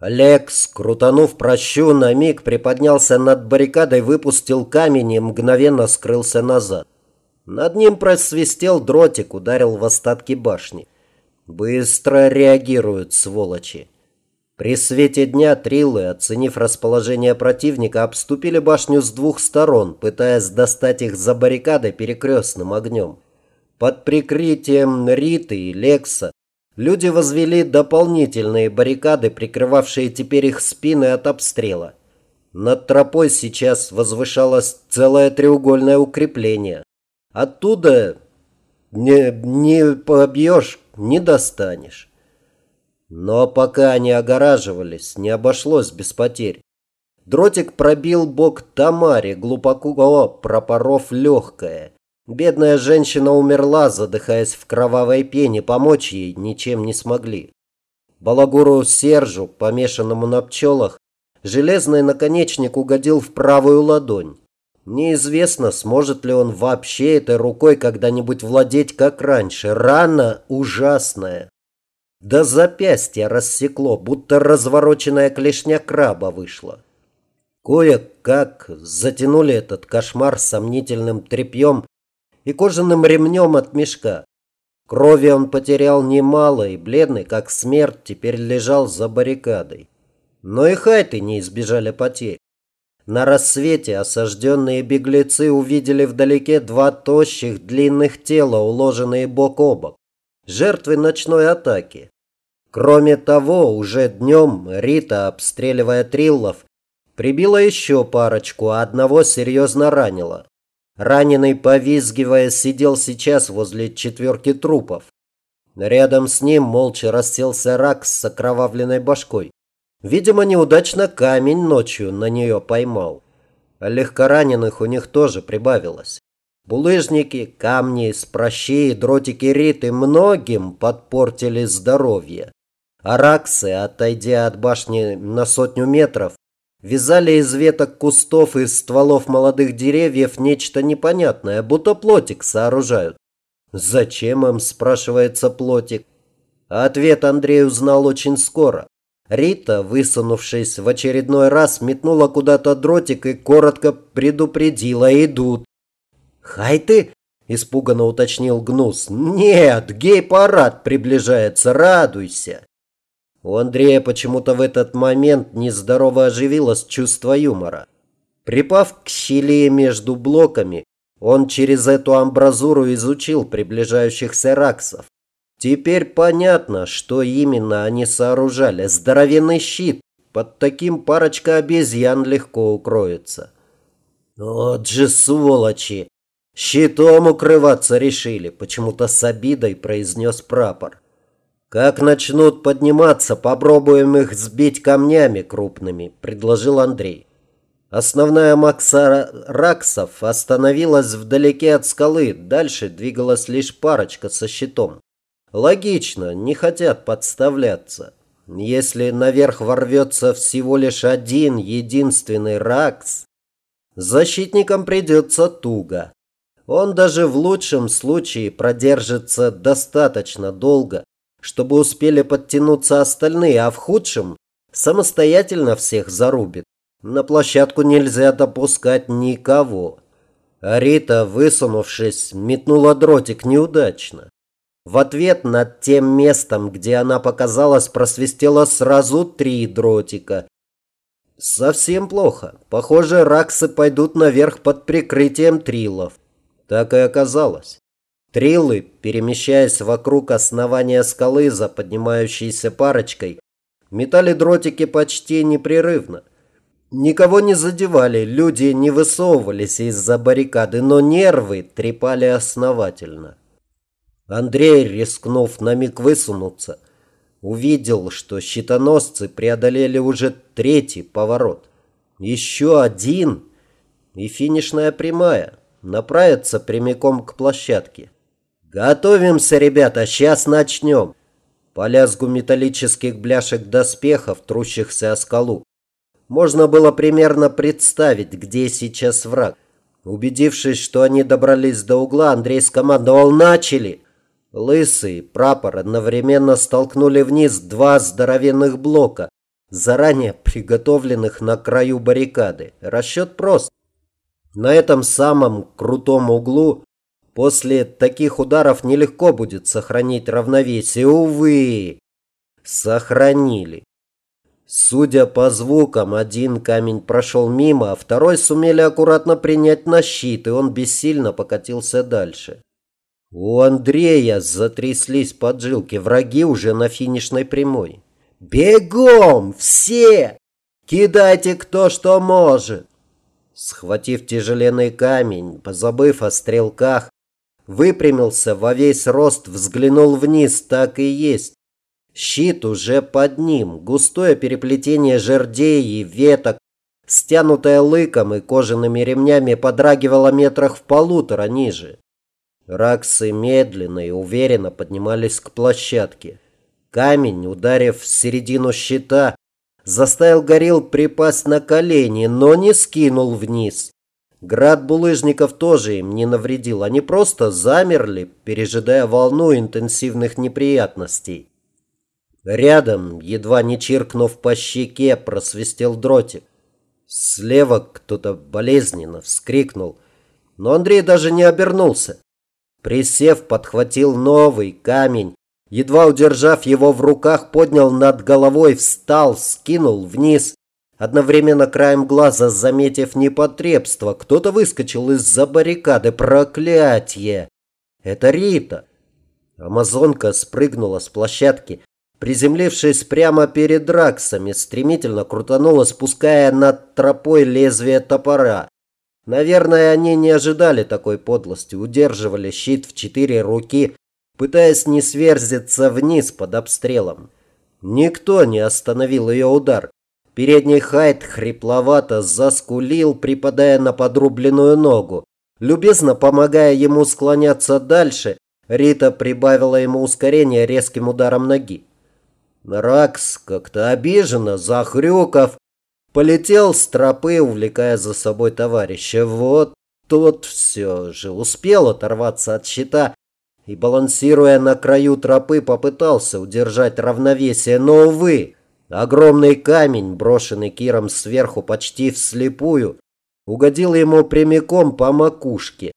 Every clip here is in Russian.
Лекс, крутанув прощу, на миг приподнялся над баррикадой, выпустил камень и мгновенно скрылся назад. Над ним просвистел дротик, ударил в остатки башни. Быстро реагируют, сволочи. При свете дня триллы, оценив расположение противника, обступили башню с двух сторон, пытаясь достать их за баррикадой перекрестным огнем. Под прикрытием Риты и Лекса люди возвели дополнительные баррикады, прикрывавшие теперь их спины от обстрела. Над тропой сейчас возвышалось целое треугольное укрепление. Оттуда не, не побьешь, не достанешь. Но пока они огораживались, не обошлось без потерь. Дротик пробил бок Тамаре, глубоко пропоров легкое. Бедная женщина умерла, задыхаясь в кровавой пене, помочь ей ничем не смогли. Балагуру Сержу, помешанному на пчелах, железный наконечник угодил в правую ладонь. Неизвестно, сможет ли он вообще этой рукой когда-нибудь владеть, как раньше. Рана ужасная. До запястья рассекло, будто развороченная клешня краба вышла. Кое-как затянули этот кошмар сомнительным тряпьем и кожаным ремнем от мешка. Крови он потерял немало, и бледный, как смерть, теперь лежал за баррикадой. Но и хайты не избежали потерь. На рассвете осажденные беглецы увидели вдалеке два тощих длинных тела, уложенные бок о бок. Жертвы ночной атаки. Кроме того, уже днем Рита, обстреливая триллов, прибила еще парочку, а одного серьезно ранила. Раненый, повизгивая, сидел сейчас возле четверки трупов. Рядом с ним молча расселся рак с окровавленной башкой. Видимо, неудачно камень ночью на нее поймал. А легкораненых у них тоже прибавилось. Булыжники, камни, спращи дротики риты многим подпортили здоровье. Араксы, отойдя от башни на сотню метров, Вязали из веток кустов и стволов молодых деревьев нечто непонятное, будто плотик сооружают. «Зачем им?» – спрашивается плотик. ответ Андрей узнал очень скоро. Рита, высунувшись в очередной раз, метнула куда-то дротик и коротко предупредила «идут». «Хай ты!» – испуганно уточнил Гнус. «Нет, гей-парад приближается, радуйся!» У Андрея почему-то в этот момент нездорово оживилось чувство юмора. Припав к щели между блоками, он через эту амбразуру изучил приближающихся раксов. Теперь понятно, что именно они сооружали. Здоровенный щит. Под таким парочка обезьян легко укроется. Вот же сволочи! Щитом укрываться решили, почему-то с обидой произнес прапор. «Как начнут подниматься, попробуем их сбить камнями крупными», – предложил Андрей. Основная Макса Раксов остановилась вдалеке от скалы, дальше двигалась лишь парочка со щитом. Логично, не хотят подставляться. Если наверх ворвется всего лишь один единственный Ракс, защитникам придется туго. Он даже в лучшем случае продержится достаточно долго, чтобы успели подтянуться остальные, а в худшем самостоятельно всех зарубит. На площадку нельзя допускать никого. Рита, высунувшись, метнула дротик неудачно. В ответ над тем местом, где она показалась, просвистело сразу три дротика. Совсем плохо. Похоже, раксы пойдут наверх под прикрытием трилов. Так и оказалось. Триллы, перемещаясь вокруг основания скалы за поднимающейся парочкой, метали дротики почти непрерывно. Никого не задевали, люди не высовывались из-за баррикады, но нервы трепали основательно. Андрей, рискнув на миг высунуться, увидел, что щитоносцы преодолели уже третий поворот. Еще один и финишная прямая направится прямиком к площадке. «Готовимся, ребята, сейчас начнем!» По лязгу металлических бляшек доспехов, трущихся о скалу, можно было примерно представить, где сейчас враг. Убедившись, что они добрались до угла, Андрей скомандовал «Начали!» Лысый прапор одновременно столкнули вниз два здоровенных блока, заранее приготовленных на краю баррикады. Расчет прост. На этом самом крутом углу после таких ударов нелегко будет сохранить равновесие. Увы, сохранили. Судя по звукам, один камень прошел мимо, а второй сумели аккуратно принять на щит, и он бессильно покатился дальше. У Андрея затряслись поджилки, враги уже на финишной прямой. «Бегом! Все! Кидайте кто что может!» Схватив тяжеленный камень, позабыв о стрелках, выпрямился во весь рост, взглянул вниз, так и есть. Щит уже под ним, густое переплетение жердей и веток, стянутое лыком и кожаными ремнями, подрагивало метрах в полутора ниже. Раксы медленно и уверенно поднимались к площадке. Камень, ударив в середину щита, заставил горил припасть на колени, но не скинул вниз. Град булыжников тоже им не навредил, они просто замерли, пережидая волну интенсивных неприятностей. Рядом, едва не чиркнув по щеке, просвистел дротик. Слева кто-то болезненно вскрикнул, но Андрей даже не обернулся. Присев, подхватил новый камень, едва удержав его в руках, поднял над головой, встал, скинул вниз. Одновременно краем глаза, заметив непотребство, кто-то выскочил из-за баррикады. Проклятье! Это Рита. Амазонка спрыгнула с площадки, Приземлившись прямо перед Раксами, стремительно крутанула, спуская над тропой лезвие топора. Наверное, они не ожидали такой подлости, удерживали щит в четыре руки, пытаясь не сверзиться вниз под обстрелом. Никто не остановил ее удар. Передний хайт хрипловато заскулил, припадая на подрубленную ногу. Любезно помогая ему склоняться дальше, Рита прибавила ему ускорение резким ударом ноги. Ракс как-то обиженно, захрюков, полетел с тропы, увлекая за собой товарища. Вот тот все же успел оторваться от щита и, балансируя на краю тропы, попытался удержать равновесие, но, увы, огромный камень, брошенный Киром сверху почти вслепую, угодил ему прямиком по макушке,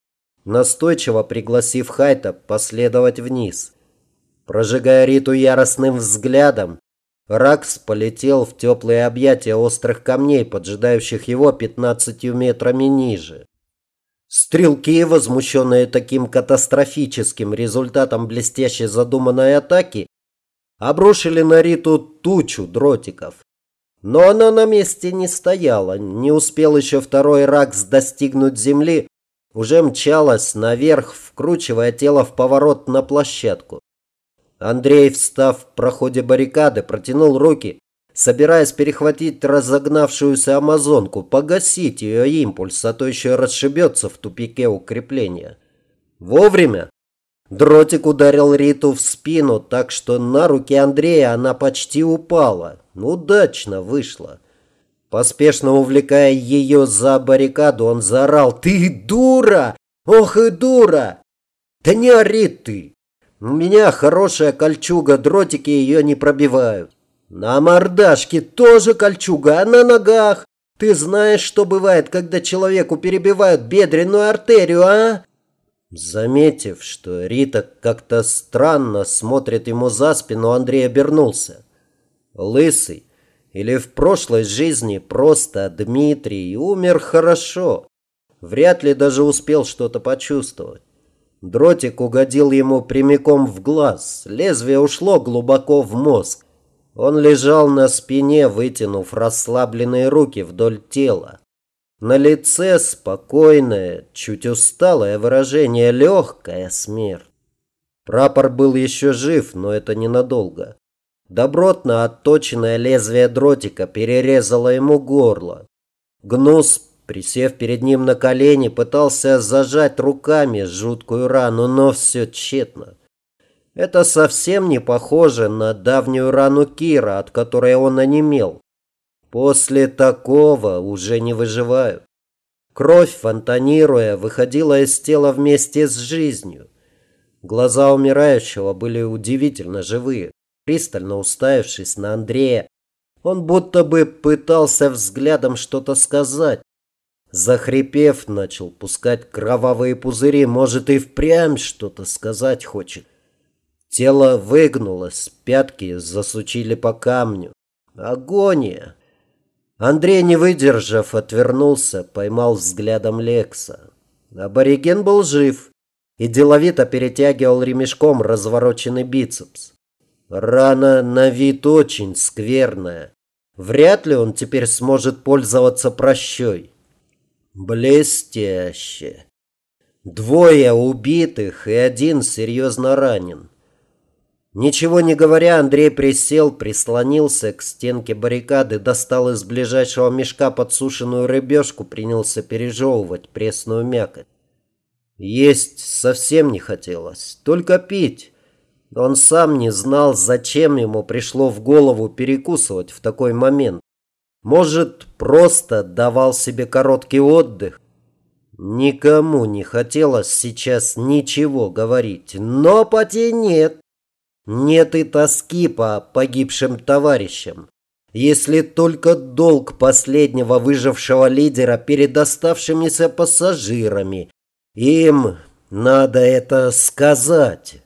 настойчиво пригласив Хайта последовать вниз. Прожигая Риту яростным взглядом, Ракс полетел в теплые объятия острых камней, поджидающих его пятнадцатью метрами ниже. Стрелки, возмущенные таким катастрофическим результатом блестящей задуманной атаки, обрушили на Риту тучу дротиков. Но она на месте не стояла, не успел еще второй Ракс достигнуть земли, уже мчалась наверх, вкручивая тело в поворот на площадку. Андрей, встав в проходе баррикады, протянул руки, собираясь перехватить разогнавшуюся амазонку, погасить ее импульс, а то еще расшибется в тупике укрепления. Вовремя дротик ударил Риту в спину, так что на руки Андрея она почти упала. Удачно вышло. Поспешно увлекая ее за баррикаду, он заорал «Ты дура! Ох и дура! Да не ори ты!» У меня хорошая кольчуга, дротики ее не пробивают. На мордашке тоже кольчуга, а на ногах. Ты знаешь, что бывает, когда человеку перебивают бедренную артерию, а? Заметив, что Рита как-то странно смотрит ему за спину, Андрей обернулся. Лысый, или в прошлой жизни просто Дмитрий, умер хорошо. Вряд ли даже успел что-то почувствовать. Дротик угодил ему прямиком в глаз. Лезвие ушло глубоко в мозг. Он лежал на спине, вытянув расслабленные руки вдоль тела. На лице спокойное, чуть усталое выражение, легкая смерть. Прапор был еще жив, но это ненадолго. Добротно отточенное лезвие дротика перерезало ему горло. Гнус Присев перед ним на колени, пытался зажать руками жуткую рану, но все тщетно. Это совсем не похоже на давнюю рану Кира, от которой он онемел. После такого уже не выживают. Кровь, фонтанируя, выходила из тела вместе с жизнью. Глаза умирающего были удивительно живые. Пристально уставившись на Андрея, Он будто бы пытался взглядом что-то сказать. Захрипев, начал пускать кровавые пузыри. Может, и впрямь что-то сказать хочет. Тело выгнулось, пятки засучили по камню. Агония! Андрей, не выдержав, отвернулся, поймал взглядом Лекса. Абориген был жив и деловито перетягивал ремешком развороченный бицепс. Рана на вид очень скверная. Вряд ли он теперь сможет пользоваться прощой. Блестяще. Двое убитых и один серьезно ранен. Ничего не говоря, Андрей присел, прислонился к стенке баррикады, достал из ближайшего мешка подсушенную рыбешку, принялся пережевывать пресную мякоть. Есть совсем не хотелось, только пить. Он сам не знал, зачем ему пришло в голову перекусывать в такой момент. Может, просто давал себе короткий отдых. Никому не хотелось сейчас ничего говорить, но поте нет. Нет и тоски по погибшим товарищам. Если только долг последнего выжившего лидера перед оставшимися пассажирами. Им надо это сказать.